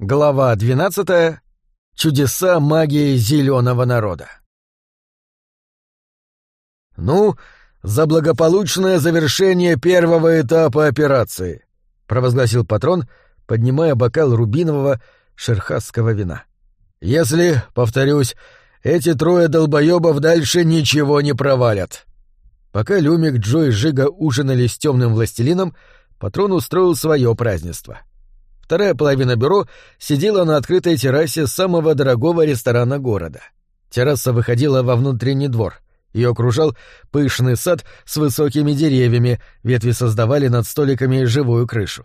Глава 12. Чудеса магии зеленого народа. Ну, за благополучное завершение первого этапа операции, провозгласил патрон, поднимая бокал рубинового шерхасского вина. Если, повторюсь, эти трое долбоебов дальше ничего не провалят. Пока Люмик, Джо и Жига ужинали с темным властелином, патрон устроил свое празднество — Вторая половина бюро сидела на открытой террасе самого дорогого ресторана города. Терраса выходила во внутренний двор. Ее окружал пышный сад с высокими деревьями, ветви создавали над столиками живую крышу.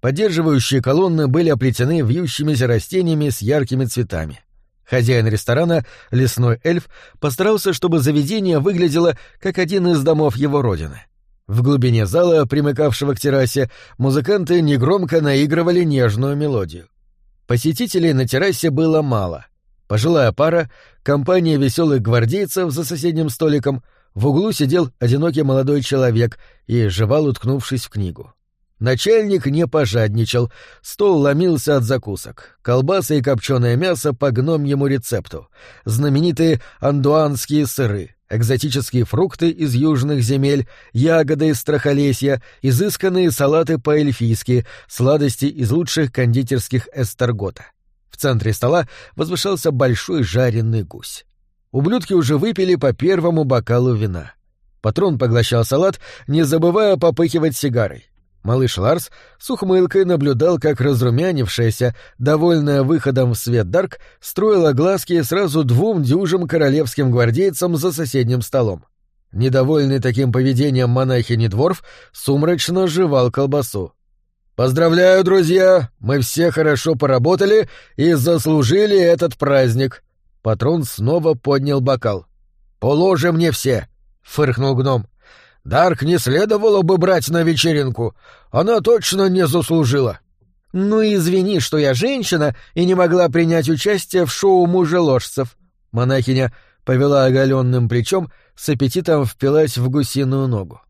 Поддерживающие колонны были оплетены вьющимися растениями с яркими цветами. Хозяин ресторана, лесной эльф, постарался, чтобы заведение выглядело как один из домов его родины. В глубине зала, примыкавшего к террасе, музыканты негромко наигрывали нежную мелодию. Посетителей на террасе было мало. Пожилая пара, компания веселых гвардейцев за соседним столиком, в углу сидел одинокий молодой человек и жевал, уткнувшись в книгу. Начальник не пожадничал, стол ломился от закусок. Колбасы и копченое мясо по гномьему рецепту, знаменитые андуанские сыры, экзотические фрукты из южных земель, ягоды из страхолесья, изысканные салаты по-эльфийски, сладости из лучших кондитерских эстергота. В центре стола возвышался большой жареный гусь. Ублюдки уже выпили по первому бокалу вина. Патрон поглощал салат, не забывая попыхивать сигарой. Малыш Ларс с ухмылкой наблюдал, как разрумянившаяся, довольная выходом в свет Дарк, строила глазки сразу двум дюжим королевским гвардейцам за соседним столом. Недовольный таким поведением монахини Дворф сумрачно жевал колбасу. «Поздравляю, друзья! Мы все хорошо поработали и заслужили этот праздник!» Патрон снова поднял бокал. «Положи мне все!» — фыркнул гном. Дарк не следовало бы брать на вечеринку. Она точно не заслужила. Ну извини, что я женщина и не могла принять участие в шоу мужеложцев. Монахиня повела оголенным плечом, с аппетитом впилась в гусиную ногу.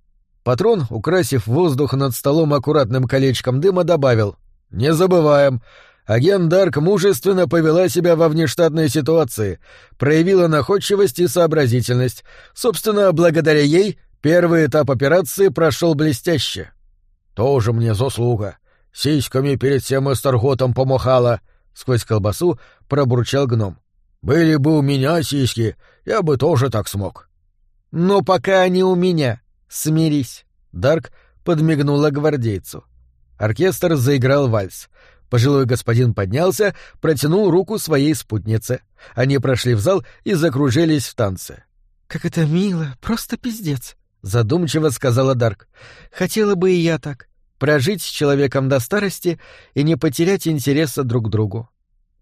Патрон, украсив воздух над столом аккуратным колечком дыма, добавил «Не забываем, агент Дарк мужественно повела себя во внештатной ситуации, проявила находчивость и сообразительность. Собственно, благодаря ей Первый этап операции прошел блестяще. Тоже мне заслуга. Сиськами перед всем эстерготом помахала. Сквозь колбасу пробурчал гном. Были бы у меня сиськи, я бы тоже так смог. Но пока они у меня. Смирись. Дарк подмигнула гвардейцу. Оркестр заиграл вальс. Пожилой господин поднялся, протянул руку своей спутнице. Они прошли в зал и закружились в танце. «Как это мило, просто пиздец», — задумчиво сказала Дарк. «Хотела бы и я так. Прожить с человеком до старости и не потерять интереса друг к другу».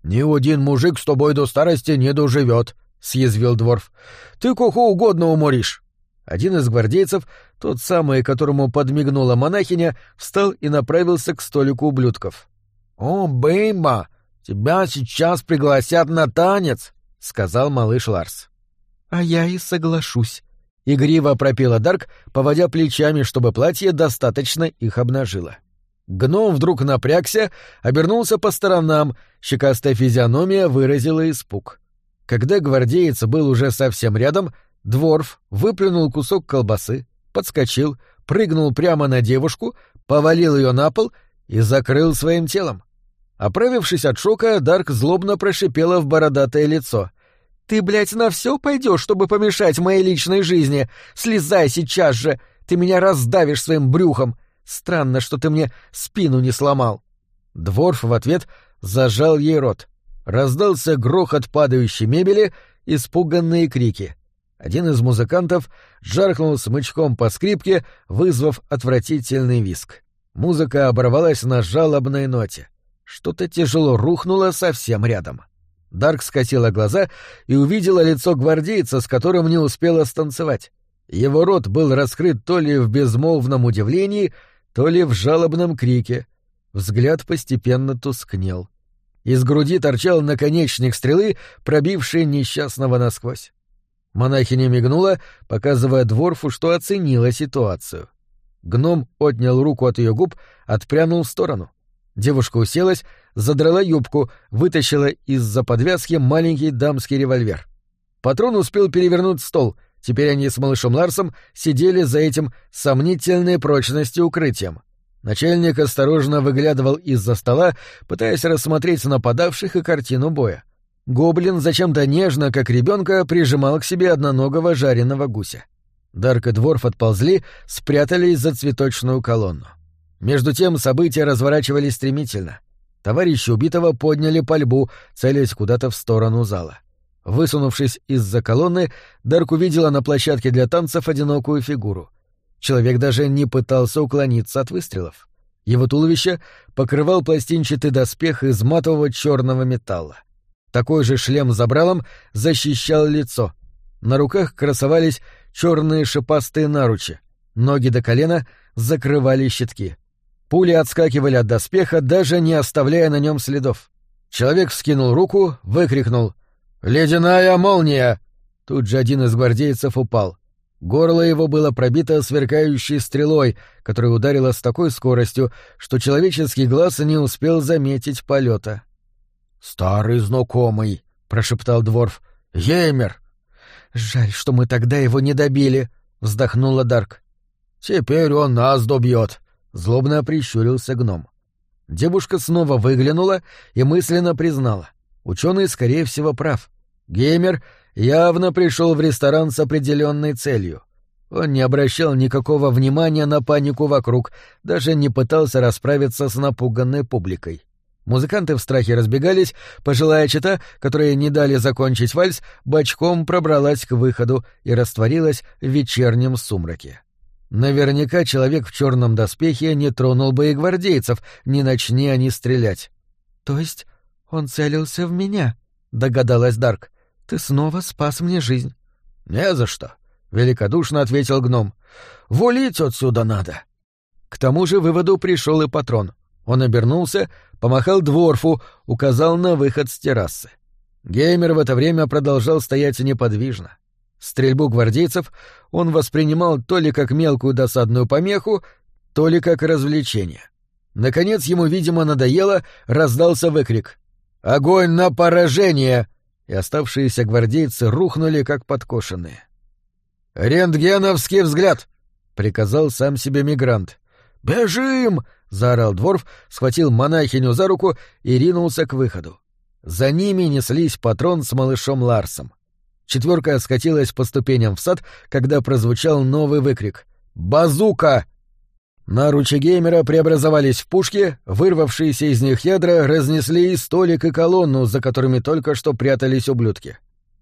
«Ни один мужик с тобой до старости не доживет», — съязвил Дворф. «Ты кого угодно уморишь». Один из гвардейцев, тот самый, которому подмигнула монахиня, встал и направился к столику ублюдков. «О, Бейма, тебя сейчас пригласят на танец», — сказал малыш Ларс. «А я и соглашусь», Игриво пропела Дарк, поводя плечами, чтобы платье достаточно их обнажило. Гном вдруг напрягся, обернулся по сторонам, щекастая физиономия выразила испуг. Когда гвардеец был уже совсем рядом, Дворф выплюнул кусок колбасы, подскочил, прыгнул прямо на девушку, повалил ее на пол и закрыл своим телом. Оправившись от шока, Дарк злобно прошипела в бородатое лицо. Ты, блядь, на все пойдешь, чтобы помешать моей личной жизни? Слезай сейчас же! Ты меня раздавишь своим брюхом! Странно, что ты мне спину не сломал!» Дворф в ответ зажал ей рот. Раздался грохот падающей мебели, испуганные крики. Один из музыкантов жаркнул смычком по скрипке, вызвав отвратительный виск. Музыка оборвалась на жалобной ноте. Что-то тяжело рухнуло совсем рядом. Дарк скосила глаза и увидела лицо гвардейца, с которым не успела станцевать. Его рот был раскрыт то ли в безмолвном удивлении, то ли в жалобном крике. Взгляд постепенно тускнел. Из груди торчал наконечник стрелы, пробивший несчастного насквозь. Монахиня мигнула, показывая Дворфу, что оценила ситуацию. Гном отнял руку от ее губ, отпрянул в сторону. Девушка уселась, задрала юбку, вытащила из-за подвязки маленький дамский револьвер. Патрон успел перевернуть стол, теперь они с малышом Ларсом сидели за этим сомнительной прочности укрытием. Начальник осторожно выглядывал из-за стола, пытаясь рассмотреть нападавших и картину боя. Гоблин зачем-то нежно, как ребенка, прижимал к себе одноногого жареного гуся. Дарк и Дворф отползли, спрятались за цветочную колонну. Между тем события разворачивались стремительно. Товарищи убитого подняли пальбу, целясь куда-то в сторону зала. Высунувшись из-за колонны, Дарк увидела на площадке для танцев одинокую фигуру. Человек даже не пытался уклониться от выстрелов. Его туловище покрывал пластинчатый доспех из матового черного металла. Такой же шлем с забралом защищал лицо. На руках красовались черные шипастые наручи. Ноги до колена закрывали щитки. Пули отскакивали от доспеха, даже не оставляя на нем следов. Человек вскинул руку, выкрикнул «Ледяная молния!» Тут же один из гвардейцев упал. Горло его было пробито сверкающей стрелой, которая ударила с такой скоростью, что человеческий глаз не успел заметить полета. «Старый знакомый», — прошептал Дворф. «Еймер!» «Жаль, что мы тогда его не добили», — вздохнула Дарк. «Теперь он нас добьет», — злобно прищурился гном. Девушка снова выглянула и мысленно признала. Ученый, скорее всего, прав. Геймер явно пришел в ресторан с определенной целью. Он не обращал никакого внимания на панику вокруг, даже не пытался расправиться с напуганной публикой. Музыканты в страхе разбегались, пожилая чита, которая не дали закончить вальс, бочком пробралась к выходу и растворилась в вечернем сумраке. Наверняка человек в черном доспехе не тронул бы и гвардейцев, не начни они стрелять. — То есть он целился в меня? — догадалась Дарк. — Ты снова спас мне жизнь. — Не за что, — великодушно ответил гном. — Вулить отсюда надо. К тому же выводу пришел и патрон. Он обернулся, помахал дворфу, указал на выход с террасы. Геймер в это время продолжал стоять неподвижно. Стрельбу гвардейцев он воспринимал то ли как мелкую досадную помеху, то ли как развлечение. Наконец ему, видимо, надоело, раздался выкрик «Огонь на поражение!» и оставшиеся гвардейцы рухнули, как подкошенные. «Рентгеновский взгляд!» — приказал сам себе мигрант. «Бежим!» — заорал Дворф, схватил монахиню за руку и ринулся к выходу. За ними неслись патрон с малышом Ларсом. Четверка скатилась по ступеням в сад, когда прозвучал новый выкрик «Базука!». Наручи геймера преобразовались в пушки, вырвавшиеся из них ядра разнесли и столик, и колонну, за которыми только что прятались ублюдки.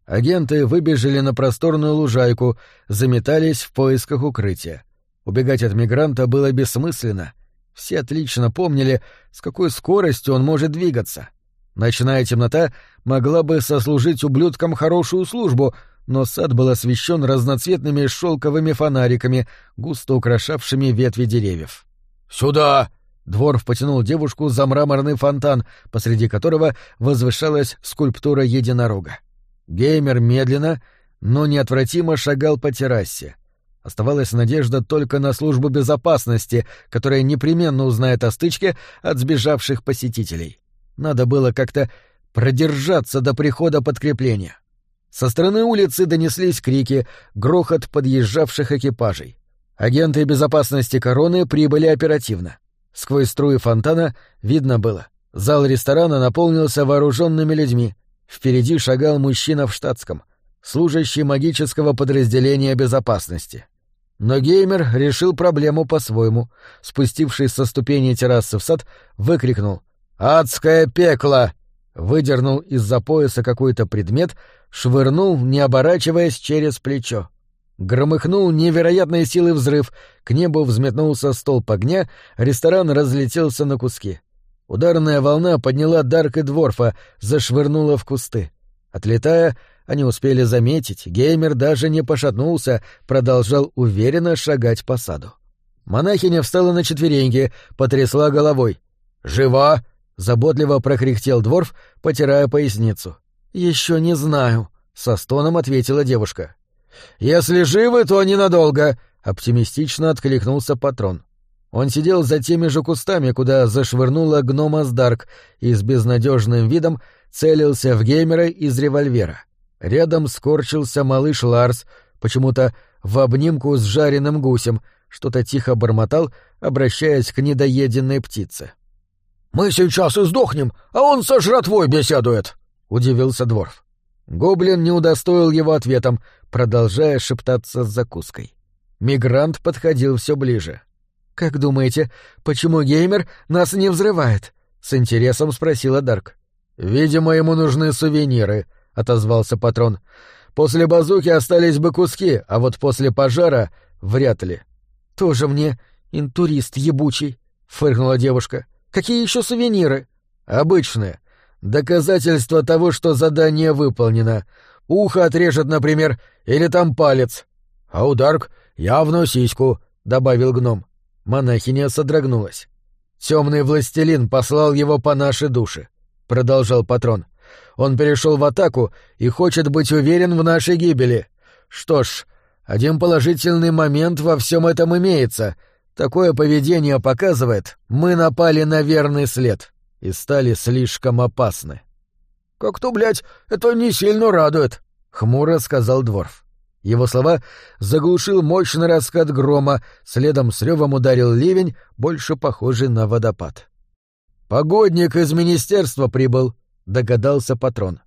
Агенты выбежали на просторную лужайку, заметались в поисках укрытия. Убегать от мигранта было бессмысленно. Все отлично помнили, с какой скоростью он может двигаться. Ночная темнота могла бы сослужить ублюдкам хорошую службу, но сад был освещен разноцветными шелковыми фонариками, густо украшавшими ветви деревьев. «Сюда!» Дворф потянул девушку за мраморный фонтан, посреди которого возвышалась скульптура единорога. Геймер медленно, но неотвратимо шагал по террасе. Оставалась надежда только на службу безопасности, которая непременно узнает о стычке от сбежавших посетителей. Надо было как-то продержаться до прихода подкрепления. Со стороны улицы донеслись крики, грохот подъезжавших экипажей. Агенты безопасности короны прибыли оперативно. Сквозь струи фонтана видно было. Зал ресторана наполнился вооруженными людьми. Впереди шагал мужчина в штатском, служащий магического подразделения безопасности. Но геймер решил проблему по-своему. Спустившись со ступени террасы в сад, выкрикнул «Адское пекло!» Выдернул из-за пояса какой-то предмет, швырнул, не оборачиваясь, через плечо. Громыхнул невероятной силы взрыв, к небу взметнулся столб огня, ресторан разлетелся на куски. Ударная волна подняла Дарк и Дворфа, зашвырнула в кусты. Отлетая, они успели заметить, геймер даже не пошатнулся, продолжал уверенно шагать по саду. Монахиня встала на четвереньки, потрясла головой. «Жива?» — заботливо прокряхтел Дворф, потирая поясницу. «Еще не знаю», — со стоном ответила девушка. «Если живы, то ненадолго», — оптимистично откликнулся патрон. Он сидел за теми же кустами, куда зашвырнула гнома Сдарк, и с безнадежным видом целился в геймера из револьвера. Рядом скорчился малыш Ларс, почему-то в обнимку с жареным гусем, что-то тихо бормотал, обращаясь к недоеденной птице. «Мы сейчас и сдохнем, а он со жратвой беседует!» — удивился Дворф. Гоблин не удостоил его ответом, продолжая шептаться с закуской. Мигрант подходил все ближе. «Как думаете, почему геймер нас не взрывает?» — с интересом спросила Дарк. «Видимо, ему нужны сувениры», — отозвался патрон. «После базуки остались бы куски, а вот после пожара — вряд ли». «Тоже мне интурист ебучий», — фыркнула девушка. «Какие еще сувениры?» «Обычные. Доказательство того, что задание выполнено. Ухо отрежет, например, или там палец. А у Дарк явно сиську», — добавил гном. Монахиня содрогнулась. Темный властелин послал его по нашей душе, продолжал патрон. Он перешел в атаку и хочет быть уверен в нашей гибели. Что ж, один положительный момент во всем этом имеется. Такое поведение показывает, мы напали на верный след и стали слишком опасны. Как-то, блядь, это не сильно радует, хмуро сказал Дворф. Его слова заглушил мощный раскат грома, следом с ревом ударил ливень, больше похожий на водопад. «Погодник из министерства прибыл», — догадался патрон.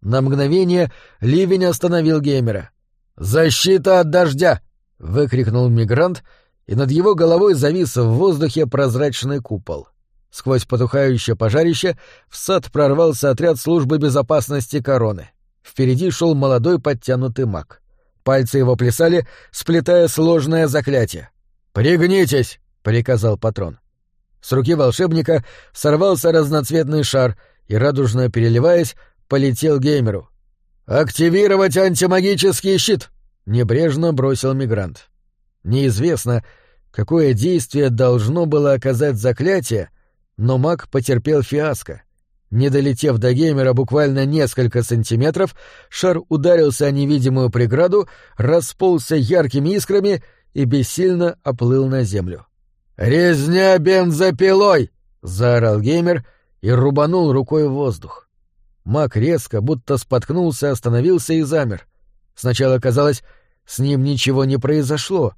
На мгновение ливень остановил геймера. «Защита от дождя!» — выкрикнул мигрант, и над его головой завис в воздухе прозрачный купол. Сквозь потухающее пожарище в сад прорвался отряд службы безопасности короны. Впереди шел молодой подтянутый маг. Пальцы его плясали, сплетая сложное заклятие. «Пригнитесь!» — приказал патрон. С руки волшебника сорвался разноцветный шар и, радужно переливаясь, полетел геймеру. «Активировать антимагический щит!» — небрежно бросил мигрант. Неизвестно, какое действие должно было оказать заклятие, но маг потерпел фиаско. Не долетев до геймера буквально несколько сантиметров, шар ударился о невидимую преграду, расползся яркими искрами и бессильно оплыл на землю. «Резня бензопилой!» — заорал геймер и рубанул рукой в воздух. Маг резко, будто споткнулся, остановился и замер. Сначала казалось, с ним ничего не произошло.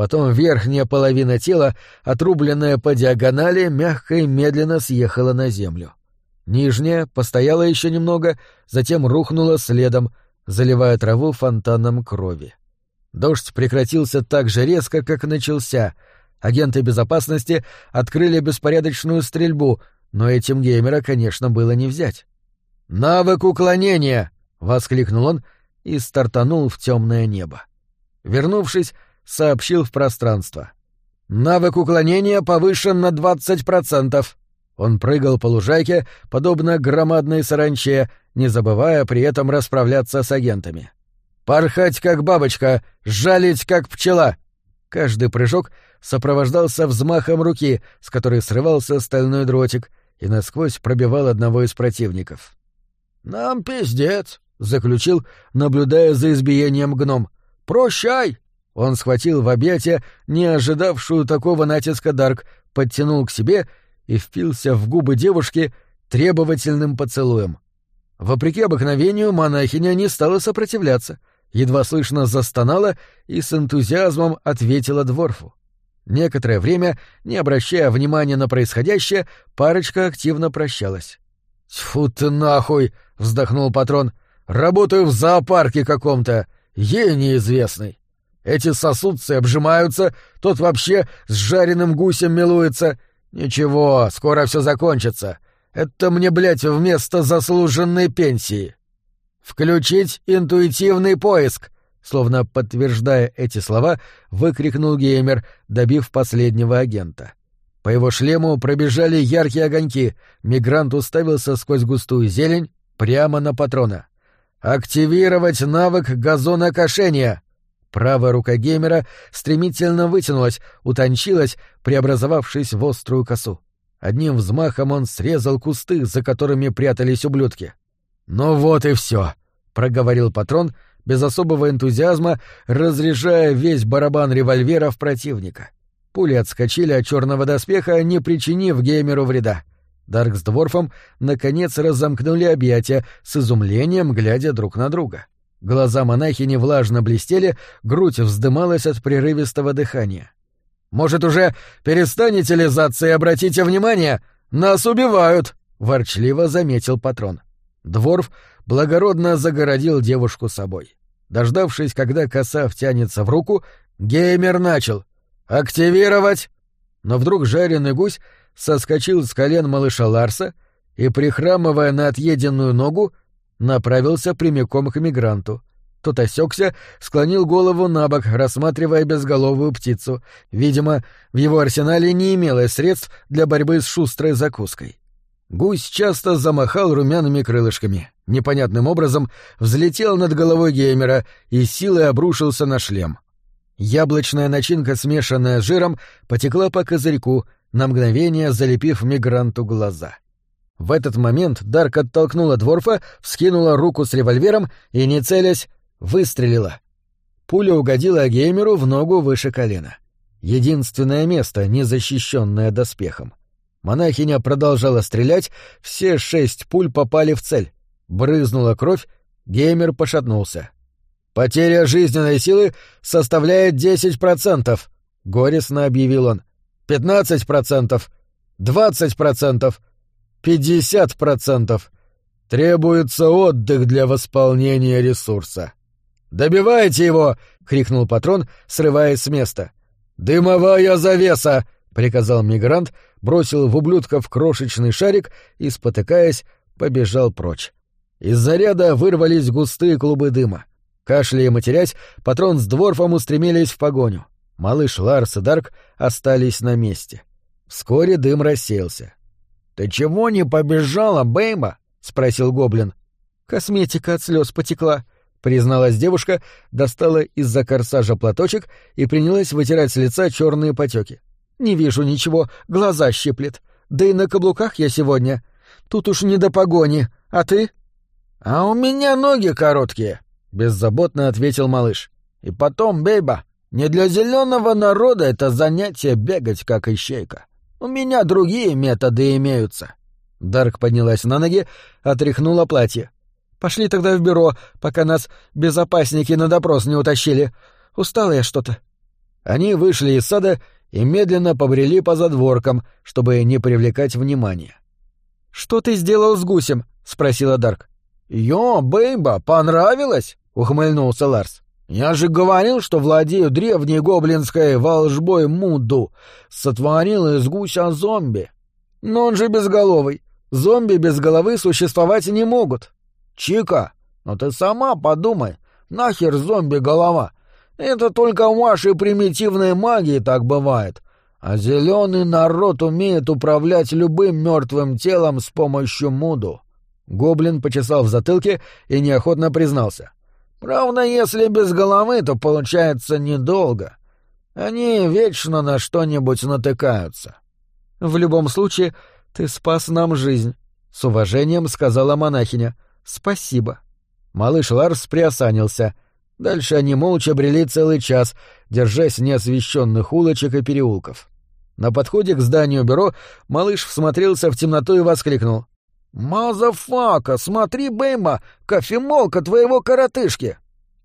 Потом верхняя половина тела, отрубленная по диагонали, мягко и медленно съехала на землю. Нижняя постояла еще немного, затем рухнула следом, заливая траву фонтаном крови. Дождь прекратился так же резко, как начался. Агенты безопасности открыли беспорядочную стрельбу, но этим геймера, конечно, было не взять. «Навык уклонения!» — воскликнул он и стартанул в темное небо. Вернувшись, сообщил в пространство. «Навык уклонения повышен на двадцать процентов. Он прыгал по лужайке, подобно громадной саранче, не забывая при этом расправляться с агентами. «Порхать, как бабочка! Жалить, как пчела!» Каждый прыжок сопровождался взмахом руки, с которой срывался стальной дротик и насквозь пробивал одного из противников. «Нам пиздец!» — заключил, наблюдая за избиением гном. «Прощай!» Он схватил в объятия не ожидавшую такого натиска Дарк, подтянул к себе и впился в губы девушки требовательным поцелуем. Вопреки обыкновению монахиня не стала сопротивляться, едва слышно застонала и с энтузиазмом ответила дворфу. Некоторое время, не обращая внимания на происходящее, парочка активно прощалась. «Тьфу ты нахуй!» — вздохнул патрон. «Работаю в зоопарке каком-то, ей неизвестный. Эти сосудцы обжимаются, тот вообще с жареным гусем милуется, «Ничего, скоро все закончится. Это мне, блядь, вместо заслуженной пенсии». «Включить интуитивный поиск», словно подтверждая эти слова, выкрикнул геймер, добив последнего агента. По его шлему пробежали яркие огоньки, мигрант уставился сквозь густую зелень прямо на патрона. «Активировать навык газонокошения!» Правая рука геймера стремительно вытянулась, утончилась, преобразовавшись в острую косу. Одним взмахом он срезал кусты, за которыми прятались ублюдки. «Ну вот и все», — проговорил патрон, без особого энтузиазма, разряжая весь барабан револьвера в противника. Пули отскочили от черного доспеха, не причинив геймеру вреда. Дарк с Дворфом наконец разомкнули объятия, с изумлением глядя друг на друга. Глаза монахини влажно блестели, грудь вздымалась от прерывистого дыхания. «Может, уже перестанете лизаться и обратите внимание? Нас убивают!» — ворчливо заметил патрон. Дворф благородно загородил девушку собой. Дождавшись, когда коса втянется в руку, геймер начал. «Активировать!» Но вдруг жареный гусь соскочил с колен малыша Ларса и, прихрамывая на отъеденную ногу, направился прямиком к мигранту. Тот осекся, склонил голову на бок, рассматривая безголовую птицу. Видимо, в его арсенале не имелось средств для борьбы с шустрой закуской. Гусь часто замахал румяными крылышками, непонятным образом взлетел над головой геймера и силой обрушился на шлем. Яблочная начинка, смешанная с жиром, потекла по козырьку, на мгновение залепив мигранту глаза. В этот момент Дарк оттолкнула Дворфа, вскинула руку с револьвером и, не целясь, выстрелила. Пуля угодила Геймеру в ногу выше колена. Единственное место, не защищенное доспехом. Монахиня продолжала стрелять, все шесть пуль попали в цель. Брызнула кровь, Геймер пошатнулся. «Потеря жизненной силы составляет 10%, — горестно объявил он. «15%! 20%! Пятьдесят процентов. Требуется отдых для восполнения ресурса». «Добивайте его!» — крикнул патрон, срываясь с места. «Дымовая завеса!» — приказал мигрант, бросил в ублюдков крошечный шарик и, спотыкаясь, побежал прочь. Из заряда вырвались густые клубы дыма. Кашляя и матерясь, патрон с дворфом устремились в погоню. Малыш Ларс и Дарк остались на месте. Вскоре дым рассеялся. «Ты чего не побежала, Бэйба?» — спросил гоблин. «Косметика от слез потекла», — призналась девушка, достала из-за корсажа платочек и принялась вытирать с лица черные потеки. «Не вижу ничего, глаза щиплет. Да и на каблуках я сегодня. Тут уж не до погони. А ты?» «А у меня ноги короткие», — беззаботно ответил малыш. «И потом, бейба, не для зеленого народа это занятие бегать, как ищейка. У меня другие методы имеются». Дарк поднялась на ноги, отряхнула платье. Пошли тогда в бюро, пока нас безопасники на допрос не утащили. Устала я что-то. Они вышли из сада и медленно побрели по задворкам, чтобы не привлекать внимания. «Что ты сделал с гусем?» — спросила Дарк. «Йо, бейба, понравилось?» — ухмыльнулся Ларс. «Я же говорил, что владею древней гоблинской волжбой Муду. Сотворил из гуся зомби. Но он же безголовый. Зомби без головы существовать не могут. Чика, ну ты сама подумай, нахер зомби-голова? Это только у вашей примитивной магии так бывает. А зеленый народ умеет управлять любым мертвым телом с помощью Муду. Гоблин почесал в затылке и неохотно признался. Правда, если без головы, то получается недолго. Они вечно на что-нибудь натыкаются. В любом случае, ты спас нам жизнь, с уважением сказала монахиня. Спасибо. Малыш Ларс приосанился. Дальше они молча брели целый час, держась неосвещенных улочек и переулков. На подходе к зданию бюро малыш всмотрелся в темноту и воскликнул. «Мазафака, смотри, Бэйма, кофемолка твоего коротышки!»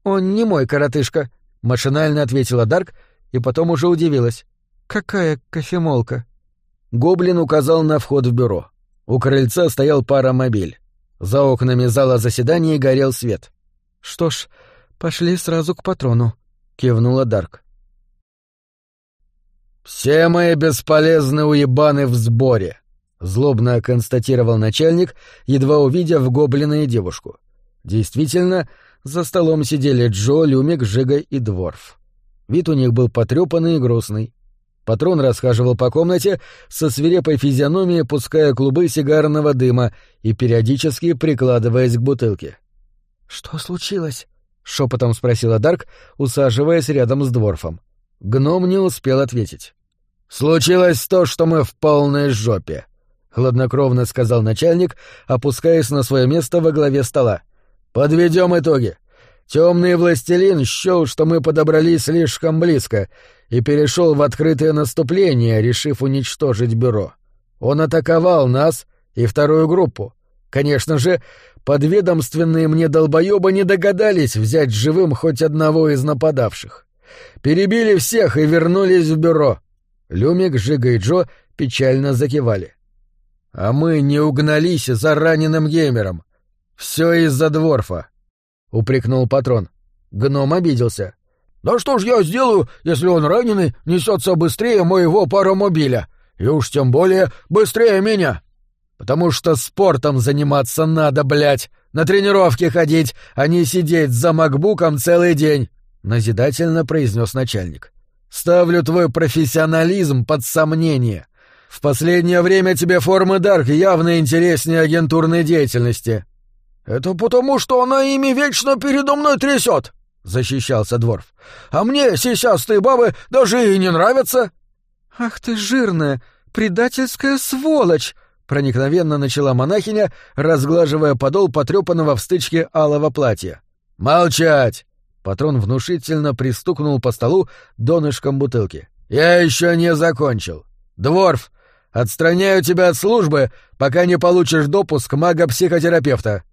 «Он не мой коротышка», — машинально ответила Дарк и потом уже удивилась. «Какая кофемолка?» Гоблин указал на вход в бюро. У крыльца стоял паромобиль. За окнами зала заседаний горел свет. «Что ж, пошли сразу к патрону», — кивнула Дарк. «Все мои бесполезные уебаны в сборе», — злобно констатировал начальник, едва увидев гоблина и девушку. Действительно, за столом сидели Джо, Люмик, Жига и Дворф. Вид у них был потрепанный и грустный. Патрон расхаживал по комнате со свирепой физиономией, пуская клубы сигарного дыма и периодически прикладываясь к бутылке. «Что случилось?» — шепотом спросила Дарк, усаживаясь рядом с Дворфом. Гном не успел ответить. «Случилось то, что мы в полной жопе», — хладнокровно сказал начальник, опускаясь на свое место во главе стола. «Подведем итоги. Темный властелин счел, что мы подобрались слишком близко, и перешел в открытое наступление, решив уничтожить бюро. Он атаковал нас и вторую группу. Конечно же, подведомственные мне долбоёбы не догадались взять живым хоть одного из нападавших. Перебили всех и вернулись в бюро. Люмик, Жига и Джо печально закивали. А мы не угнались за раненым геймером. Все из-за дворфа, — упрекнул патрон. Гном обиделся. «Да что ж я сделаю, если он раненый несется быстрее моего паромобиля? И уж тем более быстрее меня!» «Потому что спортом заниматься надо, блядь, на тренировки ходить, а не сидеть за макбуком целый день», — назидательно произнес начальник. «Ставлю твой профессионализм под сомнение. В последнее время тебе формы Дарк явно интереснее агентурной деятельности». «Это потому, что она ими вечно передо мной трясет!» — защищался Дворф. «А мне сисястые бабы даже и не нравятся!» «Ах ты жирная, предательская сволочь!» — проникновенно начала монахиня, разглаживая подол потрепанного в стычке алого платья. «Молчать!» — патрон внушительно пристукнул по столу донышком бутылки. «Я еще не закончил. Дворф, отстраняю тебя от службы, пока не получишь допуск мага-психотерапевта».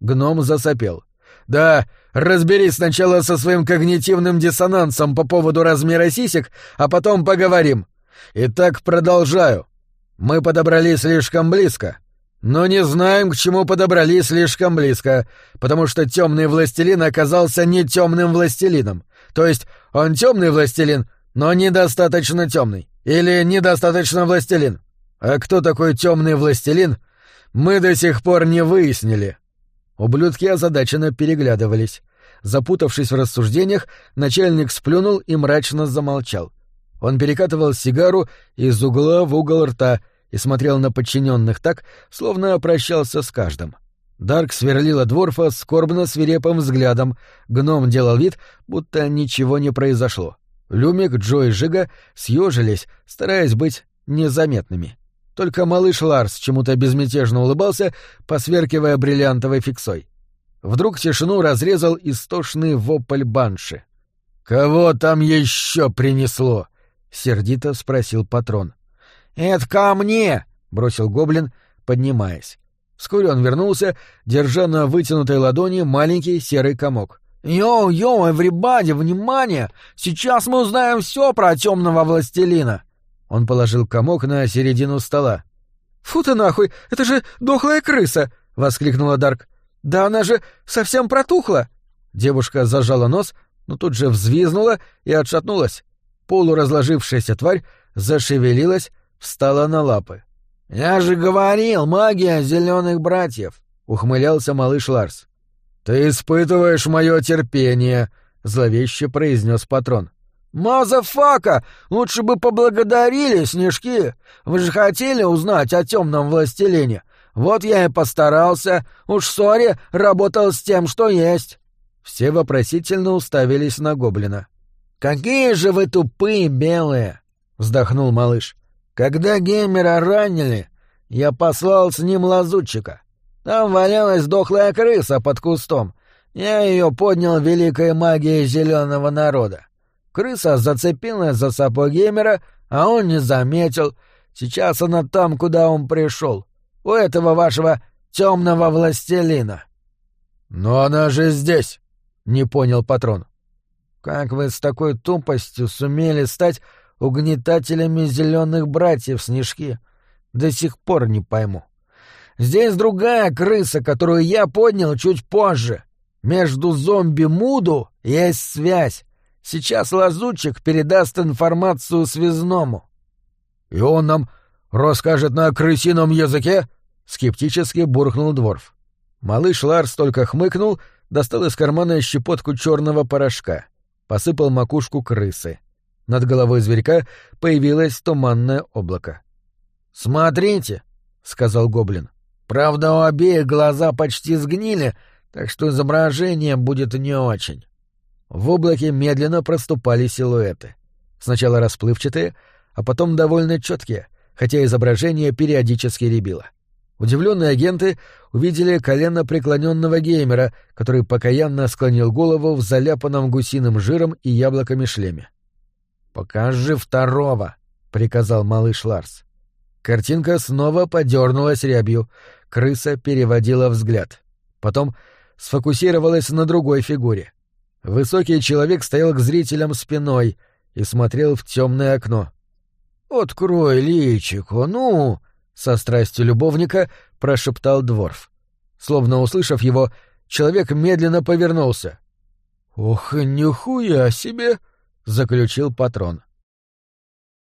Гном засопел. «Да, разберись сначала со своим когнитивным диссонансом по поводу размера сисек, а потом поговорим. Итак, продолжаю. Мы подобрались слишком близко. Но не знаем, к чему подобрались слишком близко, потому что темный властелин оказался не темным властелином. То есть он темный властелин, но недостаточно темный. Или недостаточно властелин. А кто такой темный властелин, мы до сих пор не выяснили. Ублюдки озадаченно переглядывались. Запутавшись в рассуждениях, начальник сплюнул и мрачно замолчал. Он перекатывал сигару из угла в угол рта и смотрел на подчиненных так, словно прощался с каждым. Дарк сверлила Дворфа скорбно свирепым взглядом, гном делал вид, будто ничего не произошло. Люмик, Джо и Жига съежились, стараясь быть незаметными. Только малыш Ларс чему-то безмятежно улыбался, посверкивая бриллиантовой фиксой. Вдруг тишину разрезал истошный вопль банши. «Кого там еще принесло?» — сердито спросил патрон. «Это ко мне!» — бросил гоблин, поднимаясь. Вскоре он вернулся, держа на вытянутой ладони маленький серый комок. «Yo-yo, everybody, внимание! Сейчас мы узнаем все про темного властелина!» Он положил комок на середину стола. «Фу ты нахуй! Это же дохлая крыса!» — воскликнула Дарк. «Да она же совсем протухла!» Девушка зажала нос, но тут же взвизнула и отшатнулась. Полуразложившаяся тварь зашевелилась, встала на лапы. «Я же говорил, магия зеленых братьев!» — ухмылялся малыш Ларс. «Ты испытываешь мое терпение», — зловеще произнес патрон. «Мазафака! Лучше бы поблагодарили, снежки! Вы же хотели узнать о темном властелине? Вот я и постарался. Уж sorry работал с тем, что есть». Все вопросительно уставились на гоблина. «Какие же вы тупые белые!» — вздохнул малыш. «Когда геймера ранили, я послал с ним лазутчика. Там валялась дохлая крыса под кустом. Я ее поднял великой магией зеленого народа. Крыса зацепилась за сапог геймера, а он не заметил. Сейчас она там, куда он пришел. У этого вашего темного властелина. Но она же здесь, не понял патрон. Как вы с такой тупостью сумели стать угнетателями зеленых братьев снежки? До сих пор не пойму. Здесь другая крыса, которую я поднял чуть позже. Между зомби Муду есть связь. Сейчас лазутчик передаст информацию связному. — И он нам расскажет на крысином языке? — скептически буркнул Дворф. Малыш Ларс только хмыкнул, достал из кармана щепотку черного порошка, посыпал макушку крысы. Над головой зверька появилось туманное облако. — Смотрите, — сказал гоблин. — Правда, у обеих глаза почти сгнили, так что изображение будет не очень. В облаке медленно проступали силуэты. Сначала расплывчатые, а потом довольно четкие, хотя изображение периодически рябило. Удивленные агенты увидели колено преклоненного геймера, который покаянно склонил голову в заляпанном гусиным жиром и яблоками шлеме. «Покажи второго», — приказал малыш Ларс. Картинка снова подернулась рябью. Крыса переводила взгляд. Потом сфокусировалась на другой фигуре. Высокий человек стоял к зрителям спиной и смотрел в темное окно. «Открой личико, ну!» — со страстью любовника прошептал Дворф. Словно услышав его, человек медленно повернулся. «Ох, нихуя себе!» — заключил патрон.